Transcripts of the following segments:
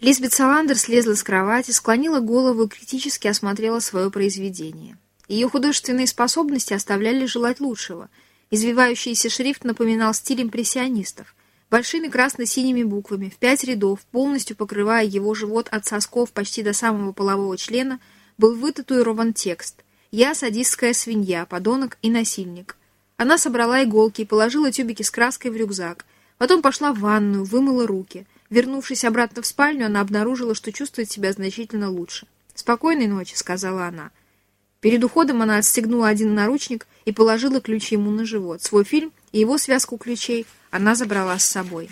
Лизбет Саландер слезла с кровати, склонила голову и критически осмотрела свое произведение. Ее художественные способности оставляли желать лучшего. Извивающийся шрифт напоминал стиль импрессионистов. Большими красно-синими буквами, в пять рядов, полностью покрывая его живот от сосков почти до самого полового члена, был вытатуирован текст «Я садистская свинья, подонок и насильник». Она собрала иголки и положила тюбики с краской в рюкзак. Потом пошла в ванную, вымыла руки – Вернувшись обратно в спальню, она обнаружила, что чувствует себя значительно лучше. «Спокойной ночи», — сказала она. Перед уходом она отстегнула один наручник и положила ключи ему на живот. Свой фильм и его связку ключей она забрала с собой.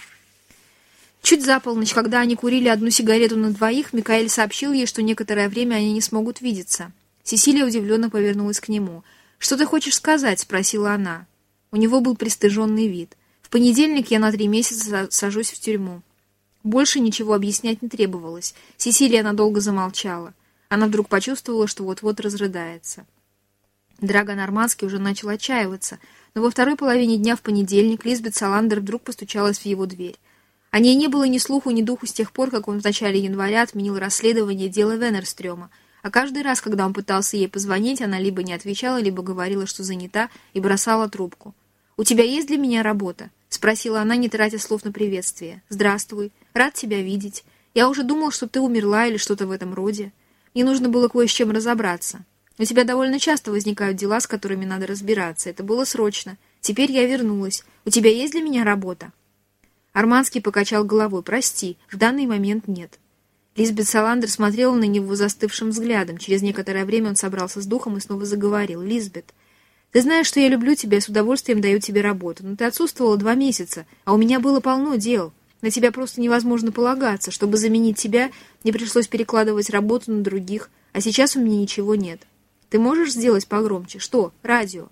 Чуть за полночь, когда они курили одну сигарету на двоих, Микаэль сообщил ей, что некоторое время они не смогут видеться. Сесилия удивленно повернулась к нему. «Что ты хочешь сказать?» — спросила она. У него был пристыженный вид. «В понедельник я на три месяца сажусь в тюрьму. Больше ничего объяснять не требовалось. Сесилия надолго замолчала. Она вдруг почувствовала, что вот-вот разрыдается. Драго Нормандский уже начал отчаиваться, но во второй половине дня в понедельник Лизбет Саландер вдруг постучалась в его дверь. О ней не было ни слуху, ни духу с тех пор, как он в начале января отменил расследование дела Венерстрёма, а каждый раз, когда он пытался ей позвонить, она либо не отвечала, либо говорила, что занята, и бросала трубку. «У тебя есть для меня работа?» — спросила она, не тратя слов на приветствие. «Здравствуй. Рад тебя видеть. Я уже думал, что ты умерла или что-то в этом роде. Мне нужно было кое с чем разобраться. У тебя довольно часто возникают дела, с которыми надо разбираться. Это было срочно. Теперь я вернулась. У тебя есть для меня работа?» Арманский покачал головой. «Прости, в данный момент нет». Лизбет Саландер смотрела на него застывшим взглядом. Через некоторое время он собрался с духом и снова заговорил. «Лизбет, ты знаешь, что я люблю тебя и с удовольствием даю тебе работу, но ты отсутствовала два месяца, а у меня было полно дел. На тебя просто невозможно полагаться. Чтобы заменить тебя, мне пришлось перекладывать работу на других, а сейчас у меня ничего нет. Ты можешь сделать погромче? Что? Радио.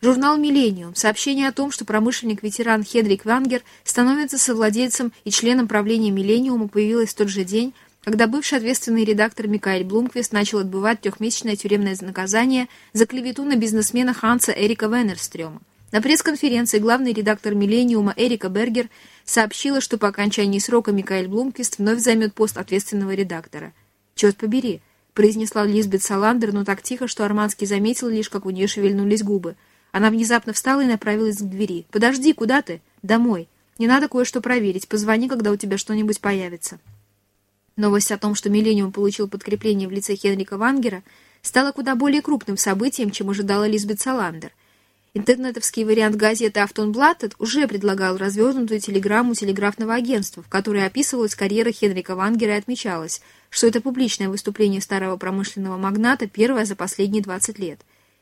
Журнал «Миллениум» сообщение о том, что промышленник-ветеран Хедрик Вангер становится совладельцем и членом правления «Миллениума» появилось в тот же день, когда бывший ответственный редактор Микаэль Блумквист начал отбывать трехмесячное тюремное наказание за клевету на бизнесмена Ханса Эрика Венерстрёма. На пресс-конференции главный редактор «Миллениума» Эрика Бергер сообщила, что по окончании срока Микаэль Блумквист вновь займет пост ответственного редактора. «Черт побери», — произнесла Лизбет Саландер, но так тихо, что Арманский заметил лишь, как у нее шевельнулись губы. Она внезапно встала и направилась к двери. «Подожди, куда ты?» «Домой. Не надо кое-что проверить. Позвони, когда у тебя что-нибудь появится». Новость о том, что «Миллениум» получил подкрепление в лице Хенрика Вангера, стала куда более крупным событием, чем ожидала Лизбет Саландер. Интернетовский вариант газеты «Автонблаттед» уже предлагал развернутую телеграмму телеграфного агентства, в которой описывалась карьера Хенрика Вангера и отмечалось, что это публичное выступление старого промышленного магната первое за последние 20 лет.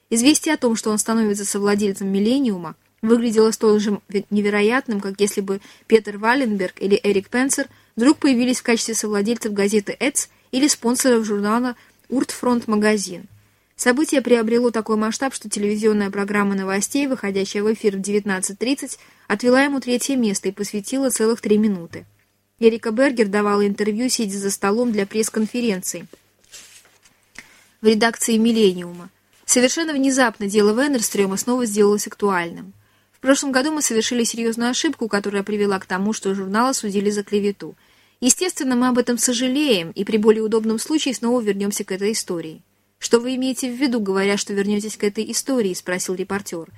Известие о том, что он становится совладельцем «Миллениума», выглядело столь же невероятным, как если бы Петер Валенберг или Эрик Пенсер – вдруг появились в качестве совладельцев газеты «Эц» или спонсоров журнала «Уртфронт Магазин». Событие приобрело такой масштаб, что телевизионная программа новостей, выходящая в эфир в 19.30, отвела ему третье место и посвятила целых три минуты. Эрика Бергер давала интервью, сидя за столом для пресс-конференции в редакции «Миллениума». Совершенно внезапно дело Венерстрема снова сделалось актуальным. В прошлом году мы совершили серьезную ошибку, которая привела к тому, что журнал осудили за клевету – Естественно, мы об этом сожалеем, и при более удобном случае снова вернемся к этой истории. «Что вы имеете в виду, говоря, что вернетесь к этой истории?» – спросил репортер.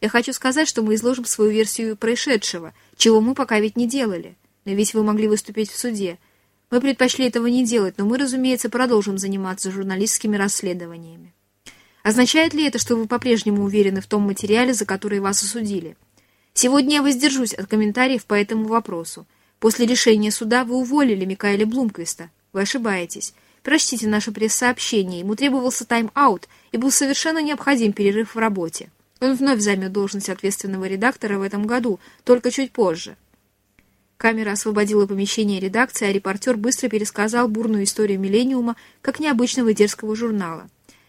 «Я хочу сказать, что мы изложим свою версию происшедшего, чего мы пока ведь не делали. Но ведь вы могли выступить в суде. Мы предпочли этого не делать, но мы, разумеется, продолжим заниматься журналистскими расследованиями. Означает ли это, что вы по-прежнему уверены в том материале, за который вас осудили? Сегодня я воздержусь от комментариев по этому вопросу. После решения суда вы уволили Микаэля Блумквиста. Вы ошибаетесь. Прочтите наше пресс-сообщение. Ему требовался тайм-аут и был совершенно необходим перерыв в работе. Он вновь займет должность ответственного редактора в этом году, только чуть позже. Камера освободила помещение редакции, а репортер быстро пересказал бурную историю «Миллениума» как необычного дерзкого журнала.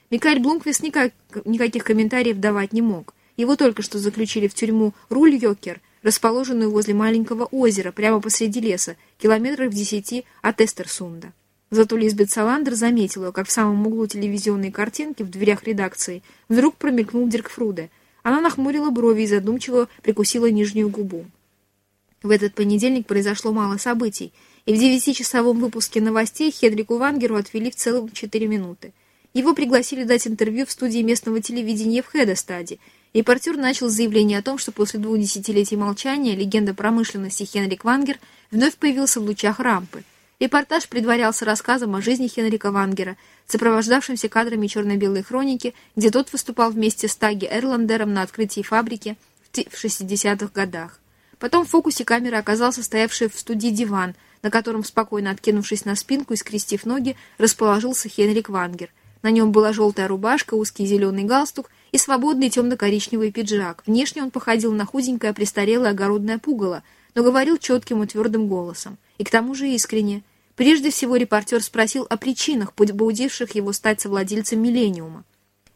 Микаэль Блумквист никак, никаких комментариев давать не мог. Его только что заключили в тюрьму Руль Йокер расположенную возле маленького озера, прямо посреди леса, километров в десяти от Эстерсунда. Зато Лизбет Саландер заметила, как в самом углу телевизионной картинки в дверях редакции вдруг промелькнул Дирк Фруде. Она нахмурила брови и задумчиво прикусила нижнюю губу. В этот понедельник произошло мало событий, и в девятичасовом выпуске новостей Хедрику Вангеру отвели в целом 4 минуты. Его пригласили дать интервью в студии местного телевидения в Хедестаде. Репортер начал заявление о том, что после двух десятилетий молчания легенда промышленности Хенрик Вангер вновь появился в лучах рампы. Репортаж предварялся рассказом о жизни Хенрика Вангера, сопровождавшимся кадрами черно-белой хроники, где тот выступал вместе с Таги Эрландером на открытии фабрики в 60-х годах. Потом в фокусе камеры оказался стоявший в студии диван, на котором, спокойно откинувшись на спинку и скрестив ноги, расположился Хенрик Вангер. На нем была желтая рубашка, узкий зеленый галстук и свободный темно-коричневый пиджак. Внешне он походил на худенькое престарелое огородное пугало, но говорил четким и твердым голосом. И к тому же искренне. Прежде всего репортер спросил о причинах, побудивших его стать совладельцем «Миллениума».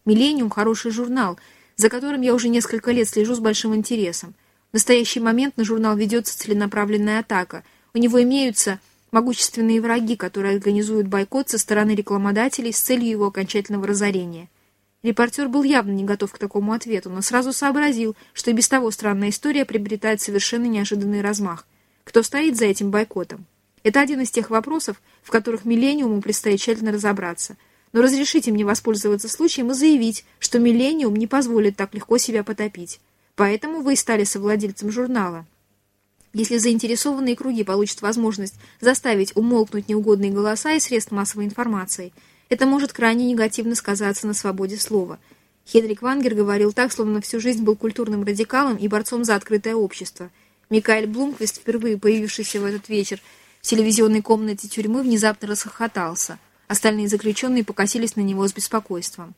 «Миллениум» — хороший журнал, за которым я уже несколько лет слежу с большим интересом. В настоящий момент на журнал ведется целенаправленная атака. У него имеются могущественные враги, которые организуют бойкот со стороны рекламодателей с целью его окончательного разорения. Репортер был явно не готов к такому ответу, но сразу сообразил, что и без того странная история приобретает совершенно неожиданный размах. Кто стоит за этим бойкотом? Это один из тех вопросов, в которых «Миллениуму» предстоит тщательно разобраться. Но разрешите мне воспользоваться случаем и заявить, что «Миллениум» не позволит так легко себя потопить. Поэтому вы и стали совладельцем журнала. Если заинтересованные круги получат возможность заставить умолкнуть неугодные голоса и средств массовой информации, это может крайне негативно сказаться на свободе слова. Хенрик Вангер говорил так, словно всю жизнь был культурным радикалом и борцом за открытое общество. Микаэль Блумквист, впервые появившийся в этот вечер в телевизионной комнате тюрьмы, внезапно расхохотался. Остальные заключенные покосились на него с беспокойством.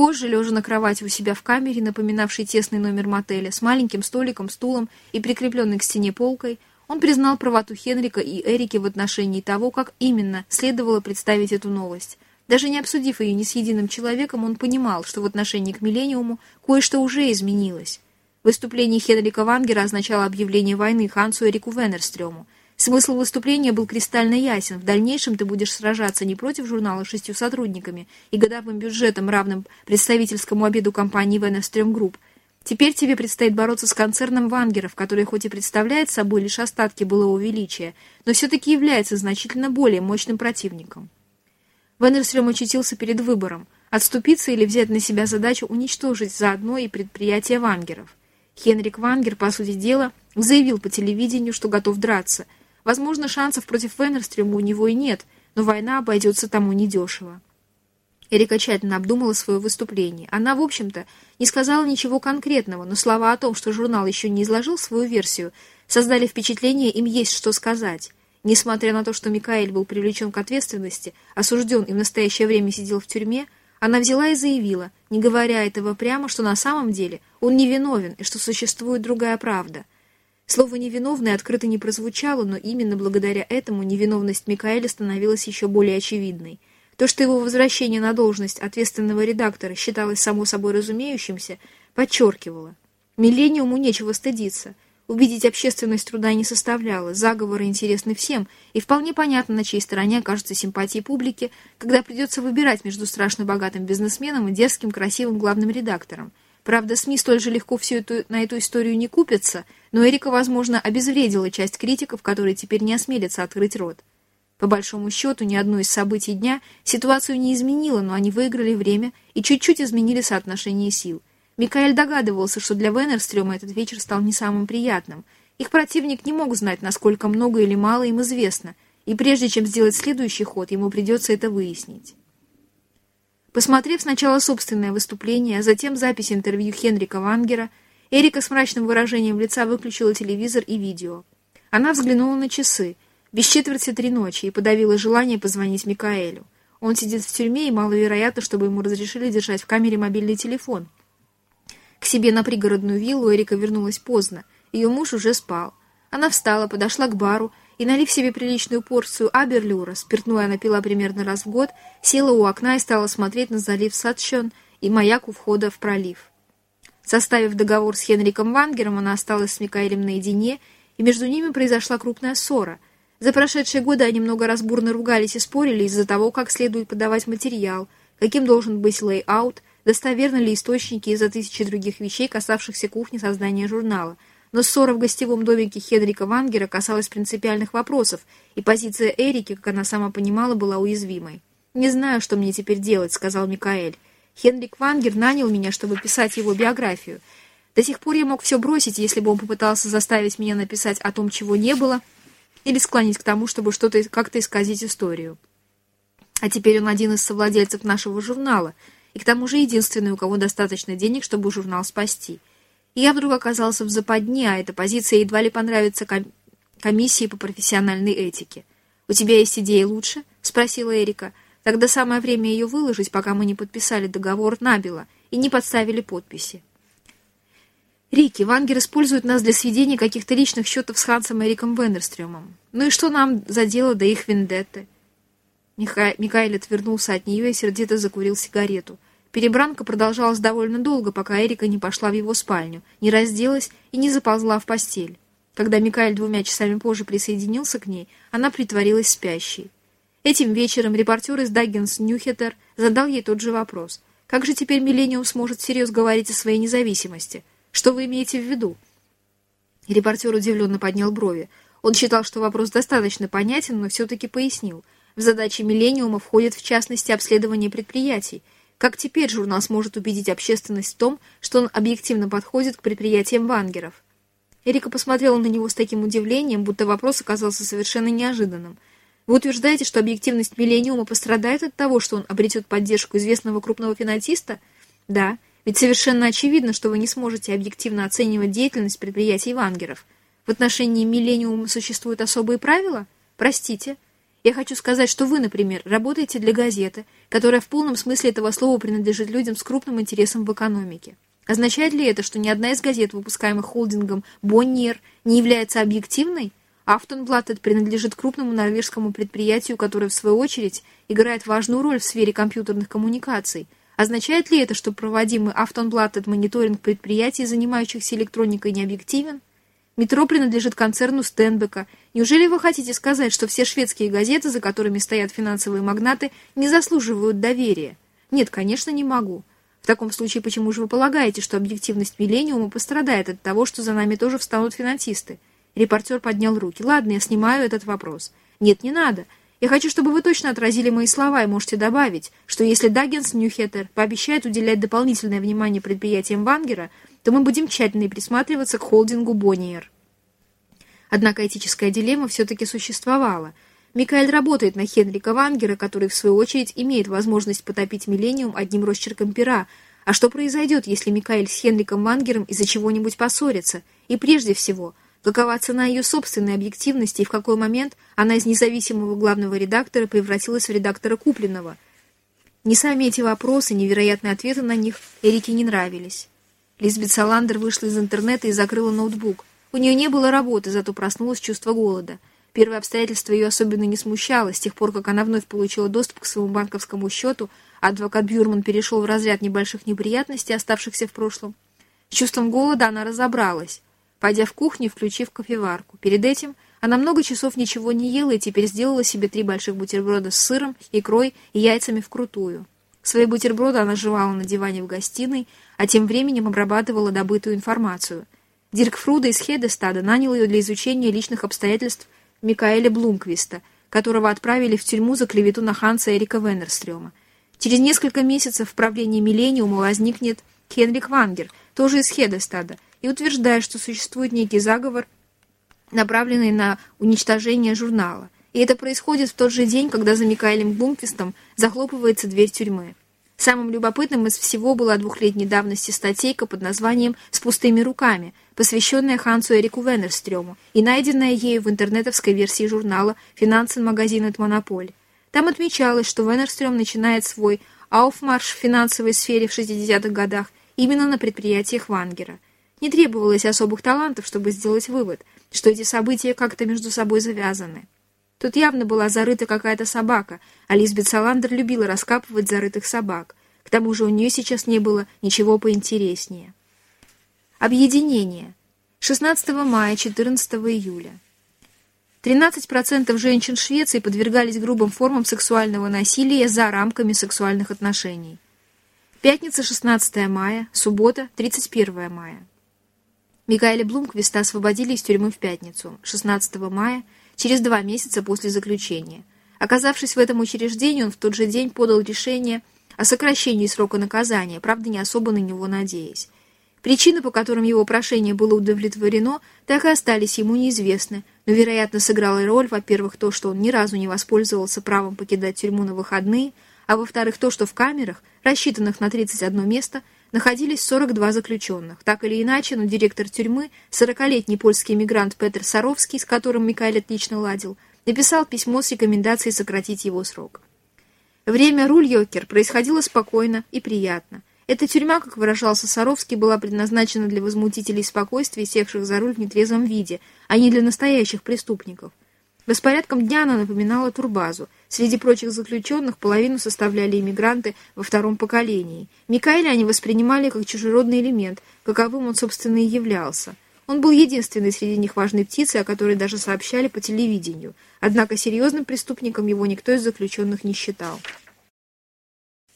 Позже, лежа на кровати у себя в камере, напоминавшей тесный номер мотеля, с маленьким столиком, стулом и прикрепленной к стене полкой, он признал правоту Хенрика и Эрики в отношении того, как именно следовало представить эту новость. Даже не обсудив ее ни с единым человеком, он понимал, что в отношении к Миллениуму кое-что уже изменилось. Выступление Хенрика Вангера означало объявление войны Хансу Эрику Венерстрему – Смысл выступления был кристально ясен. В дальнейшем ты будешь сражаться не против журнала с шестью сотрудниками и годовым бюджетом, равным представительскому обеду компании Веннерстрём Групп. Теперь тебе предстоит бороться с концерном Вангеров, который хоть и представляет собой лишь остатки былого величия, но все-таки является значительно более мощным противником. Венерстрем очутился перед выбором – отступиться или взять на себя задачу уничтожить заодно и предприятие Вангеров. Хенрик Вангер, по сути дела, заявил по телевидению, что готов драться – Возможно, шансов против Венерстрема у него и нет, но война обойдется тому недешево. Эрика тщательно обдумала свое выступление. Она, в общем-то, не сказала ничего конкретного, но слова о том, что журнал еще не изложил свою версию, создали впечатление, им есть что сказать. Несмотря на то, что Микаэль был привлечен к ответственности, осужден и в настоящее время сидел в тюрьме, она взяла и заявила, не говоря этого прямо, что на самом деле он невиновен и что существует другая правда – Слово «невиновный» открыто не прозвучало, но именно благодаря этому невиновность Микаэля становилась еще более очевидной. То, что его возвращение на должность ответственного редактора считалось само собой разумеющимся, подчеркивало. Миллениуму нечего стыдиться. Увидеть общественность труда не составляло, заговоры интересны всем, и вполне понятно, на чьей стороне окажутся симпатии публики, когда придется выбирать между страшно богатым бизнесменом и дерзким красивым главным редактором – Правда, СМИ столь же легко всю эту, на эту историю не купятся, но Эрика, возможно, обезвредила часть критиков, которые теперь не осмелятся открыть рот. По большому счету, ни одно из событий дня ситуацию не изменило, но они выиграли время и чуть-чуть изменили соотношение сил. Микаэль догадывался, что для Венерстрема этот вечер стал не самым приятным. Их противник не мог знать, насколько много или мало им известно, и прежде чем сделать следующий ход, ему придется это выяснить. Посмотрев сначала собственное выступление, а затем запись интервью Хенрика Вангера, Эрика с мрачным выражением лица выключила телевизор и видео. Она взглянула на часы, без четверти три ночи, и подавила желание позвонить Микаэлю. Он сидит в тюрьме, и маловероятно, чтобы ему разрешили держать в камере мобильный телефон. К себе на пригородную виллу Эрика вернулась поздно. Ее муж уже спал. Она встала, подошла к бару и, налив себе приличную порцию аберлюра, спиртное она пила примерно раз в год, села у окна и стала смотреть на залив Сатчон и маяк у входа в пролив. Составив договор с Хенриком Вангером, она осталась с Микаэлем наедине, и между ними произошла крупная ссора. За прошедшие годы они много раз бурно ругались и спорили из-за того, как следует подавать материал, каким должен быть лей-аут, достоверны ли источники из-за тысячи других вещей, касавшихся кухни создания журнала – но ссора в гостевом домике Хенрика Вангера касалась принципиальных вопросов, и позиция Эрики, как она сама понимала, была уязвимой. «Не знаю, что мне теперь делать», — сказал Микаэль. «Хенрик Вангер нанял меня, чтобы писать его биографию. До сих пор я мог все бросить, если бы он попытался заставить меня написать о том, чего не было, или склонить к тому, чтобы что-то как-то исказить историю. А теперь он один из совладельцев нашего журнала, и к тому же единственный, у кого достаточно денег, чтобы журнал спасти». Я вдруг оказался в западне, а эта позиция едва ли понравится ком комиссии по профессиональной этике. «У тебя есть идеи лучше?» — спросила Эрика. «Тогда самое время ее выложить, пока мы не подписали договор набело и не подставили подписи». «Рики, Вангер использует нас для сведения каких-то личных счетов с Хансом Эриком Веннерстрёмом. Ну и что нам за дело до их вендетты?» Миха... Микаэль отвернулся от нее и сердито закурил сигарету — Перебранка продолжалась довольно долго, пока Эрика не пошла в его спальню, не разделась и не заползла в постель. Когда Микаэль двумя часами позже присоединился к ней, она притворилась спящей. Этим вечером репортер из Даггинс Нюхетер задал ей тот же вопрос. «Как же теперь Миллениум сможет всерьез говорить о своей независимости? Что вы имеете в виду?» Репортер удивленно поднял брови. Он считал, что вопрос достаточно понятен, но все-таки пояснил. В задачи Миллениума входит в частности обследование предприятий – как теперь журнал сможет убедить общественность в том, что он объективно подходит к предприятиям Вангеров? Эрика посмотрела на него с таким удивлением, будто вопрос оказался совершенно неожиданным. Вы утверждаете, что объективность Миллениума пострадает от того, что он обретет поддержку известного крупного финансиста? Да, ведь совершенно очевидно, что вы не сможете объективно оценивать деятельность предприятий Вангеров. В отношении Миллениума существуют особые правила? Простите. Я хочу сказать, что вы, например, работаете для газеты, которая в полном смысле этого слова принадлежит людям с крупным интересом в экономике. Означает ли это, что ни одна из газет, выпускаемых холдингом Бонниер, не является объективной? Автонблаттед принадлежит крупному норвежскому предприятию, которое, в свою очередь, играет важную роль в сфере компьютерных коммуникаций. Означает ли это, что проводимый Автонблаттед мониторинг предприятий, занимающихся электроникой, не объективен? Метро принадлежит концерну Стенбека. Неужели вы хотите сказать, что все шведские газеты, за которыми стоят финансовые магнаты, не заслуживают доверия? Нет, конечно, не могу. В таком случае, почему же вы полагаете, что объективность Миллениума пострадает от того, что за нами тоже встанут финансисты? Репортер поднял руки. Ладно, я снимаю этот вопрос. Нет, не надо. Я хочу, чтобы вы точно отразили мои слова и можете добавить, что если Даггинс Ньюхеттер пообещает уделять дополнительное внимание предприятиям Вангера, то мы будем тщательно присматриваться к холдингу Бонниер. Однако этическая дилемма все-таки существовала. Микаэль работает на Хенрика Вангера, который, в свою очередь, имеет возможность потопить Миллениум одним росчерком пера. А что произойдет, если Микаэль с Хенриком Вангером из-за чего-нибудь поссорится? И прежде всего, какова цена ее собственной объективности и в какой момент она из независимого главного редактора превратилась в редактора купленного? Не сами эти вопросы, невероятные ответы на них Эрике не нравились. Лизбет Саландер вышла из интернета и закрыла ноутбук. У нее не было работы, зато проснулось чувство голода. Первое обстоятельство ее особенно не смущало. С тех пор, как она вновь получила доступ к своему банковскому счету, адвокат Бюрман перешел в разряд небольших неприятностей, оставшихся в прошлом. С чувством голода она разобралась, пойдя в кухню и включив кофеварку. Перед этим она много часов ничего не ела и теперь сделала себе три больших бутерброда с сыром, икрой и яйцами вкрутую. Свои бутерброды она жевала на диване в гостиной, а тем временем обрабатывала добытую информацию. Дирк Фруда из Хедестада нанял ее для изучения личных обстоятельств Микаэля Блумквиста, которого отправили в тюрьму за клевету на Ханса Эрика Веннерстрёма. Через несколько месяцев в правлении Миллениума возникнет Хенрик Вангер, тоже из Хедестада, и утверждает, что существует некий заговор, направленный на уничтожение журнала. И это происходит в тот же день, когда за Микаэлем Блумквистом захлопывается дверь тюрьмы. Самым любопытным из всего была двухлетней давности статейка под названием «С пустыми руками», посвященная Хансу Эрику Веннерстрёму и найденная ею в интернетовской версии журнала «Финансовый магазин от Монополь». Там отмечалось, что Веннерстрём начинает свой ауфмарш в финансовой сфере в 60-х годах именно на предприятиях Вангера. Не требовалось особых талантов, чтобы сделать вывод, что эти события как-то между собой завязаны. Тут явно была зарыта какая-то собака, а Лизбет Саландер любила раскапывать зарытых собак. К тому же у нее сейчас не было ничего поинтереснее. Объединение. 16 мая, 14 июля. 13% женщин Швеции подвергались грубым формам сексуального насилия за рамками сексуальных отношений. Пятница, 16 мая, суббота, 31 мая. Микаэля Блумквиста освободили из тюрьмы в пятницу, 16 мая, через два месяца после заключения. Оказавшись в этом учреждении, он в тот же день подал решение о сокращении срока наказания, правда, не особо на него надеясь. Причины, по которым его прошение было удовлетворено, так и остались ему неизвестны, но, вероятно, сыграла роль, во-первых, то, что он ни разу не воспользовался правом покидать тюрьму на выходные, а во-вторых, то, что в камерах, рассчитанных на 31 место, находились 42 заключенных. Так или иначе, но директор тюрьмы, 40-летний польский эмигрант Петр Саровский, с которым Микаэль отлично ладил, написал письмо с рекомендацией сократить его срок. Время Рульёкер происходило спокойно и приятно. Эта тюрьма, как выражался Саровский, была предназначена для возмутителей спокойствия, севших за руль в нетрезвом виде, а не для настоящих преступников. Распорядком дня она напоминала турбазу. Среди прочих заключенных половину составляли иммигранты во втором поколении. Микаэля они воспринимали как чужеродный элемент, каковым он, собственно, и являлся. Он был единственной среди них важной птицей, о которой даже сообщали по телевидению. Однако серьезным преступником его никто из заключенных не считал.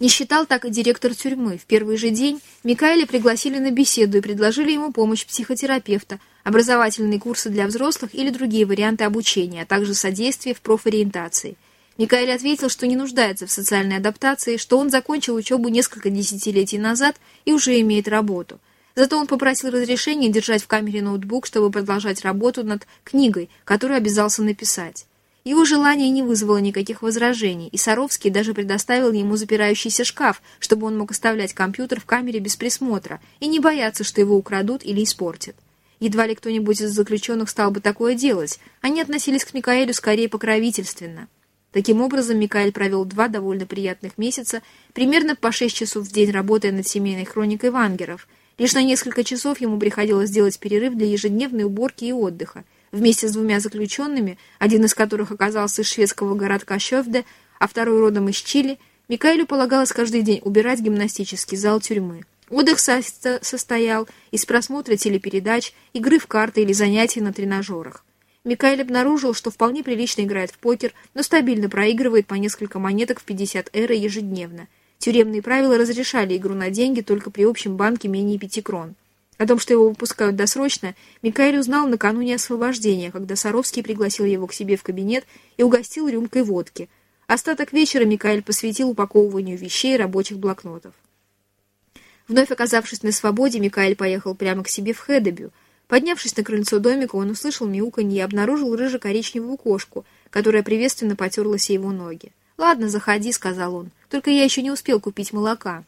Не считал так и директор тюрьмы. В первый же день Микаэля пригласили на беседу и предложили ему помощь психотерапевта, образовательные курсы для взрослых или другие варианты обучения, а также содействие в профориентации. Микаэль ответил, что не нуждается в социальной адаптации, что он закончил учебу несколько десятилетий назад и уже имеет работу. Зато он попросил разрешения держать в камере ноутбук, чтобы продолжать работу над книгой, которую обязался написать. Его желание не вызвало никаких возражений, и Саровский даже предоставил ему запирающийся шкаф, чтобы он мог оставлять компьютер в камере без присмотра и не бояться, что его украдут или испортят. Едва ли кто-нибудь из заключенных стал бы такое делать, они относились к Микаэлю скорее покровительственно. Таким образом, Микаэль провел два довольно приятных месяца, примерно по шесть часов в день работая над семейной хроникой Вангеров. Лишь на несколько часов ему приходилось делать перерыв для ежедневной уборки и отдыха, вместе с двумя заключенными, один из которых оказался из шведского городка Щевде, а второй родом из Чили, Микаэлю полагалось каждый день убирать гимнастический зал тюрьмы. Отдых состоял из просмотра телепередач, игры в карты или занятий на тренажерах. Микаэль обнаружил, что вполне прилично играет в покер, но стабильно проигрывает по несколько монеток в 50 эры ежедневно. Тюремные правила разрешали игру на деньги только при общем банке менее 5 крон. О том, что его выпускают досрочно, Микаэль узнал накануне освобождения, когда Саровский пригласил его к себе в кабинет и угостил рюмкой водки. Остаток вечера Микаэль посвятил упаковыванию вещей и рабочих блокнотов. Вновь оказавшись на свободе, Микаэль поехал прямо к себе в Хедебю. Поднявшись на крыльцо домика, он услышал мяуканье и обнаружил рыже-коричневую кошку, которая приветственно потерлась его ноги. «Ладно, заходи», — сказал он, — «только я еще не успел купить молока».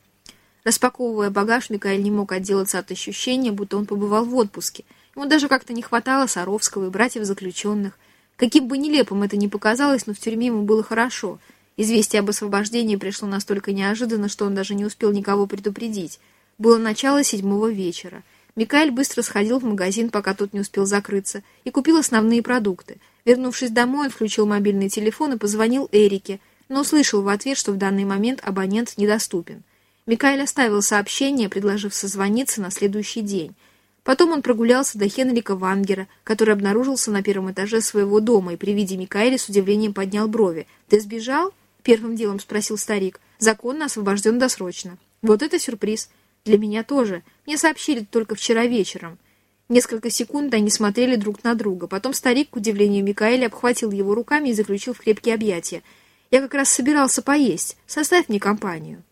Распаковывая багаж, Микаэль не мог отделаться от ощущения, будто он побывал в отпуске. Ему даже как-то не хватало Саровского и братьев заключенных. Каким бы нелепым это ни показалось, но в тюрьме ему было хорошо. Известие об освобождении пришло настолько неожиданно, что он даже не успел никого предупредить. Было начало седьмого вечера. Микаэль быстро сходил в магазин, пока тот не успел закрыться, и купил основные продукты. Вернувшись домой, он включил мобильный телефон и позвонил Эрике, но услышал в ответ, что в данный момент абонент недоступен. Микаэль оставил сообщение, предложив созвониться на следующий день. Потом он прогулялся до Хенрика Вангера, который обнаружился на первом этаже своего дома и при виде Микаэля с удивлением поднял брови. «Ты сбежал?» — первым делом спросил старик. «Законно освобожден досрочно». «Вот это сюрприз!» «Для меня тоже. Мне сообщили только вчера вечером». Несколько секунд они смотрели друг на друга. Потом старик, к удивлению Микаэля, обхватил его руками и заключил в крепкие объятия. «Я как раз собирался поесть. Составь мне компанию».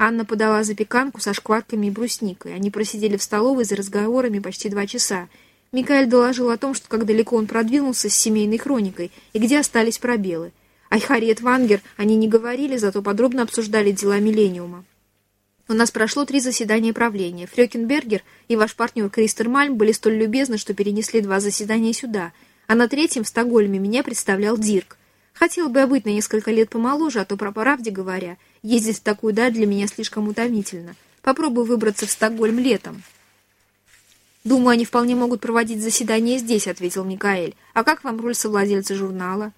Анна подала запеканку со шкварками и брусникой. Они просидели в столовой за разговорами почти два часа. Микаэль доложил о том, что как далеко он продвинулся с семейной хроникой и где остались пробелы. О Харриет Вангер они не говорили, зато подробно обсуждали дела Миллениума. У нас прошло три заседания правления. Фрёкинбергер и ваш партнер Кристер Мальм были столь любезны, что перенесли два заседания сюда, а на третьем в Стокгольме меня представлял Дирк. Хотел бы я быть на несколько лет помоложе, а то, про правде говоря, ездить в такую даль для меня слишком утомительно. Попробую выбраться в Стокгольм летом. «Думаю, они вполне могут проводить заседание здесь», — ответил Микаэль. «А как вам роль совладельца журнала?»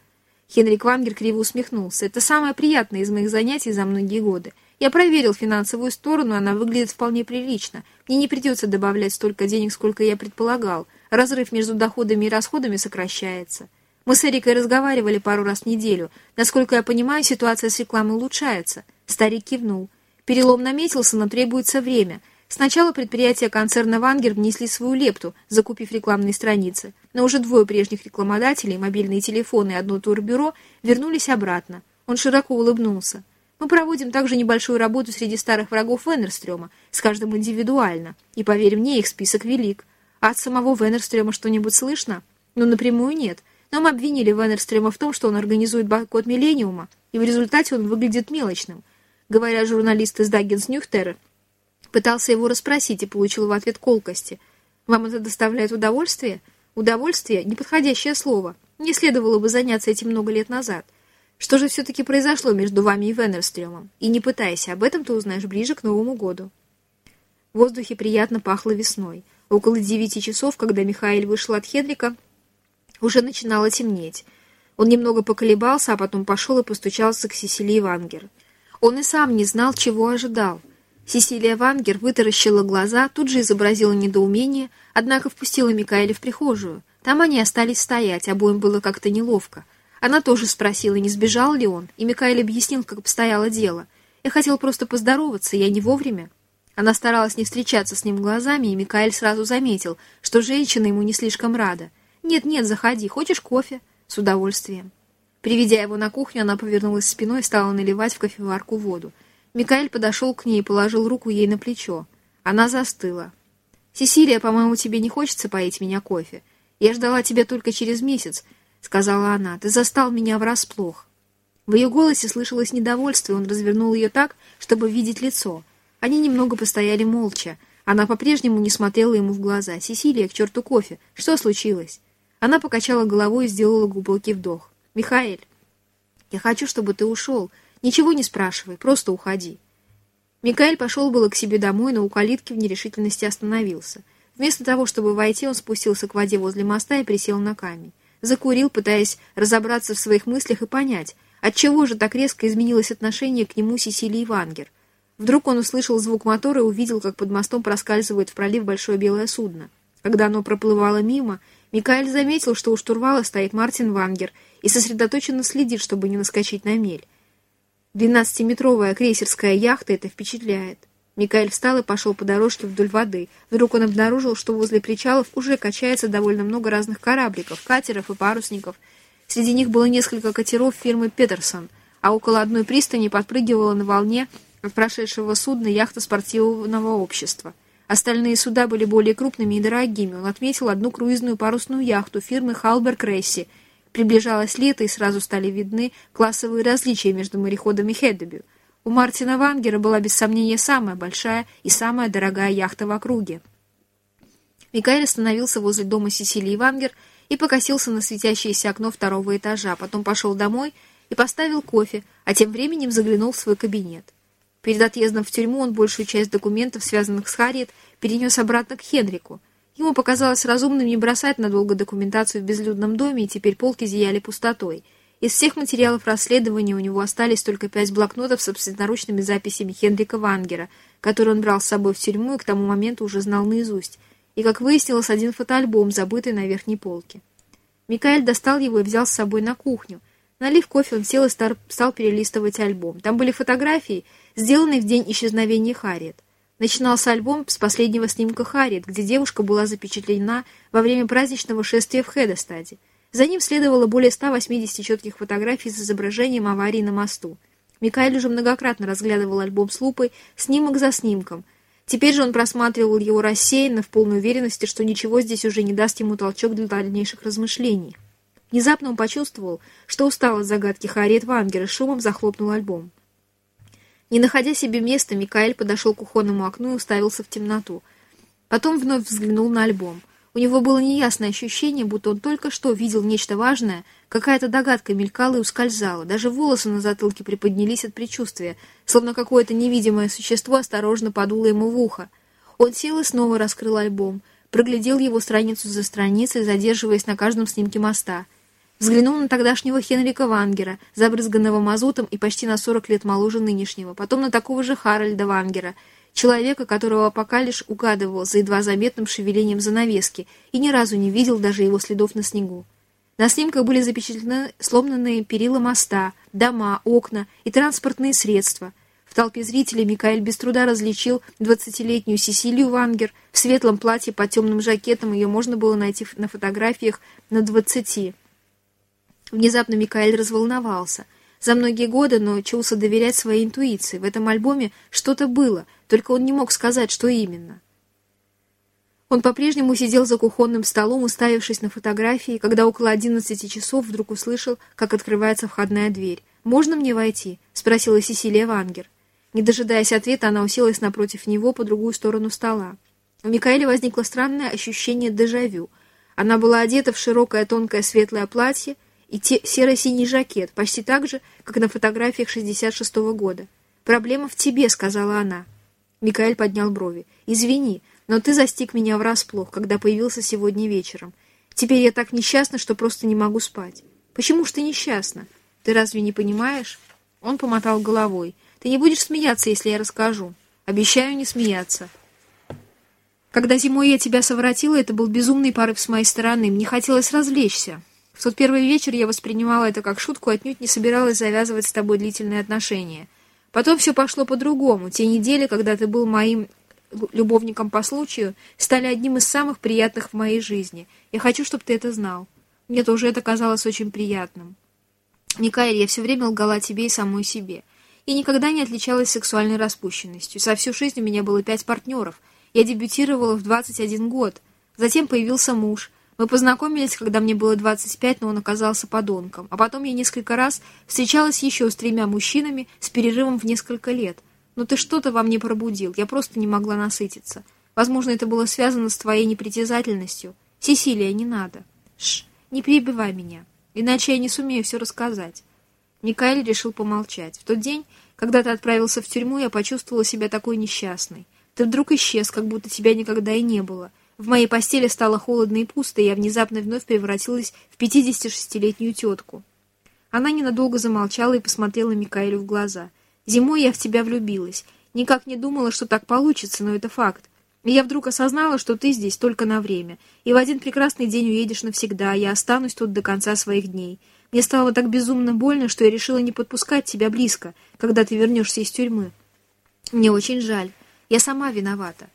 Хенрик Вангер криво усмехнулся. «Это самое приятное из моих занятий за многие годы. Я проверил финансовую сторону, она выглядит вполне прилично. Мне не придется добавлять столько денег, сколько я предполагал. Разрыв между доходами и расходами сокращается». Мы с Эрикой разговаривали пару раз в неделю. Насколько я понимаю, ситуация с рекламой улучшается. Старик кивнул. Перелом наметился, но требуется время. Сначала предприятия концерна «Вангер» внесли свою лепту, закупив рекламные страницы, но уже двое прежних рекламодателей, мобильные телефоны и одно турбюро, вернулись обратно. Он широко улыбнулся. Мы проводим также небольшую работу среди старых врагов Веннерстрёма, с каждым индивидуально, и, поверь мне, их список велик. А от самого Веннерстрёма что-нибудь слышно? Ну, напрямую нет. Но мы обвинили Веннерстрёма в том, что он организует бойкот Миллениума, и в результате он выглядит мелочным. Говоря журналист из Даггинс Нюхтерер, Пытался его расспросить и получил в ответ колкости. «Вам это доставляет удовольствие?» «Удовольствие» — неподходящее слово. Не следовало бы заняться этим много лет назад. Что же все-таки произошло между вами и Венерстрёмом? И не пытайся, об этом ты узнаешь ближе к Новому году. В воздухе приятно пахло весной. Около девяти часов, когда Михаил вышел от Хедрика, уже начинало темнеть. Он немного поколебался, а потом пошел и постучался к Сесилии Вангер. Он и сам не знал, чего ожидал. Сесилия Вангер вытаращила глаза, тут же изобразила недоумение, однако впустила Микаэля в прихожую. Там они остались стоять, обоим было как-то неловко. Она тоже спросила, не сбежал ли он, и Микаэль объяснил, как обстояло дело. «Я хотел просто поздороваться, я не вовремя». Она старалась не встречаться с ним глазами, и Микаэль сразу заметил, что женщина ему не слишком рада. «Нет-нет, заходи, хочешь кофе?» «С удовольствием». Приведя его на кухню, она повернулась спиной и стала наливать в кофеварку воду. Микаэль подошел к ней и положил руку ей на плечо. Она застыла. «Сесилия, по-моему, тебе не хочется поить меня кофе? Я ждала тебя только через месяц», — сказала она. «Ты застал меня врасплох». В ее голосе слышалось недовольство, и он развернул ее так, чтобы видеть лицо. Они немного постояли молча. Она по-прежнему не смотрела ему в глаза. «Сесилия, к черту кофе! Что случилось?» Она покачала головой и сделала глубокий вдох. «Михаэль, я хочу, чтобы ты ушел. Ничего не спрашивай, просто уходи». Микаэль пошел было к себе домой, но у калитки в нерешительности остановился. Вместо того, чтобы войти, он спустился к воде возле моста и присел на камень. Закурил, пытаясь разобраться в своих мыслях и понять, отчего же так резко изменилось отношение к нему Сесилии Вангер. Вдруг он услышал звук мотора и увидел, как под мостом проскальзывает в пролив большое белое судно. Когда оно проплывало мимо, Микаэль заметил, что у штурвала стоит Мартин Вангер и сосредоточенно следит, чтобы не наскочить на мель. Двенадцатиметровая крейсерская яхта это впечатляет. Микаэль встал и пошел по дорожке вдоль воды. Вдруг он обнаружил, что возле причалов уже качается довольно много разных корабликов, катеров и парусников. Среди них было несколько катеров фирмы «Петерсон», а около одной пристани подпрыгивала на волне от прошедшего судна яхта спортивного общества. Остальные суда были более крупными и дорогими. Он отметил одну круизную парусную яхту фирмы «Халбер Кресси», Приближалось лето, и сразу стали видны классовые различия между мореходами Хеддебю. У Мартина Вангера была без сомнения самая большая и самая дорогая яхта в округе. Микаэль остановился возле дома Сесилии Вангер и покосился на светящееся окно второго этажа, потом пошел домой и поставил кофе, а тем временем заглянул в свой кабинет. Перед отъездом в тюрьму он большую часть документов, связанных с Харриет, перенес обратно к Хенрику — Ему показалось разумным не бросать надолго документацию в безлюдном доме, и теперь полки зияли пустотой. Из всех материалов расследования у него остались только пять блокнотов с собственноручными записями Хенрика Вангера, которые он брал с собой в тюрьму и к тому моменту уже знал наизусть, и, как выяснилось, один фотоальбом, забытый на верхней полке. Микаэль достал его и взял с собой на кухню. Налив кофе, он сел и стал перелистывать альбом. Там были фотографии, сделанные в день исчезновения Харриет. Начинался альбом с последнего снимка Харриет, где девушка была запечатлена во время праздничного шествия в Хедестаде. За ним следовало более 180 четких фотографий с изображением аварии на мосту. Микаэль уже многократно разглядывал альбом с лупой, снимок за снимком. Теперь же он просматривал его рассеянно, в полной уверенности, что ничего здесь уже не даст ему толчок для дальнейших размышлений. Внезапно он почувствовал, что устал от загадки Харриет Вангера, шумом захлопнул альбом. Не находя себе места, Микаэль подошел к кухонному окну и уставился в темноту. Потом вновь взглянул на альбом. У него было неясное ощущение, будто он только что видел нечто важное, какая-то догадка мелькала и ускользала. Даже волосы на затылке приподнялись от предчувствия, словно какое-то невидимое существо осторожно подуло ему в ухо. Он сел и снова раскрыл альбом, проглядел его страницу за страницей, задерживаясь на каждом снимке моста — Взглянул на тогдашнего Хенрика Вангера, забрызганного мазутом и почти на 40 лет моложе нынешнего, потом на такого же Харальда Вангера, человека, которого пока лишь угадывал за едва заметным шевелением занавески и ни разу не видел даже его следов на снегу. На снимках были запечатлены сломанные перила моста, дома, окна и транспортные средства. В толпе зрителей Микаэль без труда различил двадцатилетнюю Сесилию Вангер. В светлом платье под темным жакетом ее можно было найти на фотографиях на двадцати. Внезапно Микаэль разволновался. За многие годы научился доверять своей интуиции. В этом альбоме что-то было, только он не мог сказать, что именно. Он по-прежнему сидел за кухонным столом, уставившись на фотографии, когда около одиннадцати часов вдруг услышал, как открывается входная дверь. «Можно мне войти?» — спросила Сесилия Вангер. Не дожидаясь ответа, она уселась напротив него по другую сторону стола. У Микаэля возникло странное ощущение дежавю. Она была одета в широкое тонкое светлое платье и серо-синий жакет, почти так же, как на фотографиях 66-го года. «Проблема в тебе», — сказала она. Микаэль поднял брови. «Извини, но ты застиг меня врасплох, когда появился сегодня вечером. Теперь я так несчастна, что просто не могу спать. Почему ж ты несчастна? Ты разве не понимаешь?» Он помотал головой. «Ты не будешь смеяться, если я расскажу. Обещаю не смеяться». Когда зимой я тебя совратила, это был безумный порыв с моей стороны. Мне хотелось развлечься. В тот первый вечер я воспринимала это как шутку, отнюдь не собиралась завязывать с тобой длительные отношения. Потом все пошло по-другому. Те недели, когда ты был моим любовником по случаю, стали одним из самых приятных в моей жизни. Я хочу, чтобы ты это знал. Мне тоже это казалось очень приятным. Никаэль, я все время лгала тебе и самой себе. И никогда не отличалась сексуальной распущенностью. За всю жизнь у меня было пять партнеров. Я дебютировала в 21 год. Затем появился муж. Мы познакомились, когда мне было 25, но он оказался подонком. А потом я несколько раз встречалась еще с тремя мужчинами с перерывом в несколько лет – но ты что-то во мне пробудил, я просто не могла насытиться. Возможно, это было связано с твоей непритязательностью. Сесилия, не надо. Шш, не перебивай меня, иначе я не сумею все рассказать. Микаэль решил помолчать. В тот день, когда ты отправился в тюрьму, я почувствовала себя такой несчастной. Ты вдруг исчез, как будто тебя никогда и не было. В моей постели стало холодно и пусто, и я внезапно вновь превратилась в 56-летнюю тетку. Она ненадолго замолчала и посмотрела Микаэлю в глаза — Зимой я в тебя влюбилась. Никак не думала, что так получится, но это факт. И я вдруг осознала, что ты здесь только на время. И в один прекрасный день уедешь навсегда, а я останусь тут до конца своих дней. Мне стало так безумно больно, что я решила не подпускать тебя близко, когда ты вернешься из тюрьмы. Мне очень жаль. Я сама виновата.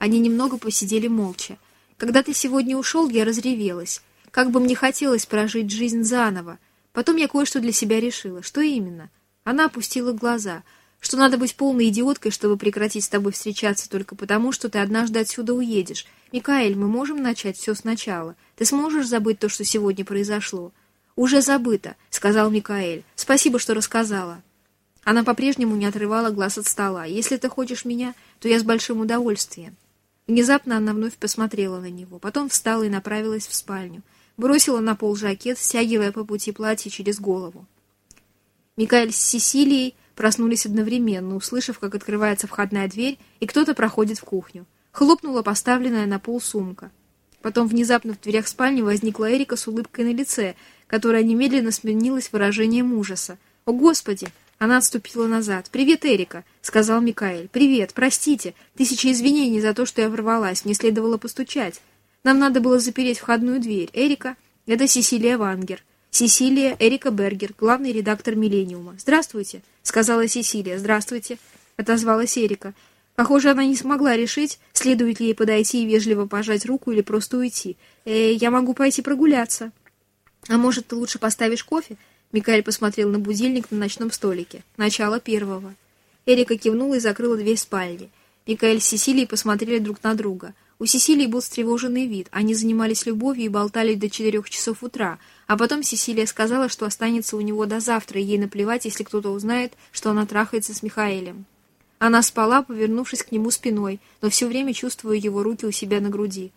Они немного посидели молча. Когда ты сегодня ушел, я разревелась. Как бы мне хотелось прожить жизнь заново. Потом я кое-что для себя решила. Что именно? — она опустила глаза, что надо быть полной идиоткой, чтобы прекратить с тобой встречаться только потому, что ты однажды отсюда уедешь. Микаэль, мы можем начать все сначала. Ты сможешь забыть то, что сегодня произошло? Уже забыто, сказал Микаэль. Спасибо, что рассказала. Она по-прежнему не отрывала глаз от стола. Если ты хочешь меня, то я с большим удовольствием. Внезапно она вновь посмотрела на него, потом встала и направилась в спальню. Бросила на пол жакет, стягивая по пути платье через голову. Микаэль с Сесилией проснулись одновременно, услышав, как открывается входная дверь, и кто-то проходит в кухню. Хлопнула поставленная на пол сумка. Потом внезапно в дверях спальни возникла Эрика с улыбкой на лице, которая немедленно сменилась выражением ужаса. «О, Господи!» Она отступила назад. «Привет, Эрика!» — сказал Микаэль. «Привет! Простите! Тысяча извинений за то, что я ворвалась. Мне следовало постучать. Нам надо было запереть входную дверь. Эрика — это Сесилия Вангер. Сесилия Эрика Бергер, главный редактор «Миллениума». «Здравствуйте», — сказала Сесилия. «Здравствуйте», — отозвалась Эрика. Похоже, она не смогла решить, следует ли ей подойти и вежливо пожать руку или просто уйти. «Э, я могу пойти прогуляться». «А может, ты лучше поставишь кофе?» Микаэль посмотрел на будильник на ночном столике. «Начало первого». Эрика кивнула и закрыла дверь спальни. Микаэль с Сесилией посмотрели друг на друга. У Сесилии был встревоженный вид. Они занимались любовью и болтали до четырех часов утра, а потом Сесилия сказала, что останется у него до завтра, и ей наплевать, если кто-то узнает, что она трахается с Михаэлем. Она спала, повернувшись к нему спиной, но все время чувствуя его руки у себя на груди.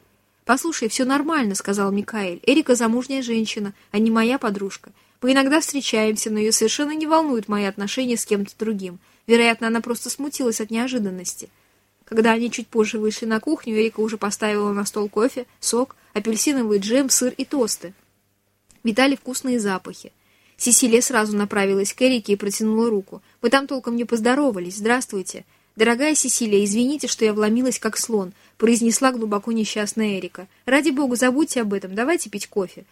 «Послушай, все нормально», — сказал Микаэль. «Эрика замужняя женщина, а не моя подружка. Мы иногда встречаемся, но ее совершенно не волнуют мои отношения с кем-то другим. Вероятно, она просто смутилась от неожиданности». Когда они чуть позже вышли на кухню, Эрика уже поставила на стол кофе, сок, апельсиновый джем, сыр и тосты витали вкусные запахи. Сесилия сразу направилась к Эрике и протянула руку. «Мы там толком не поздоровались. Здравствуйте». «Дорогая Сесилия, извините, что я вломилась как слон», — произнесла глубоко несчастная Эрика. «Ради бога, забудьте об этом. Давайте пить кофе».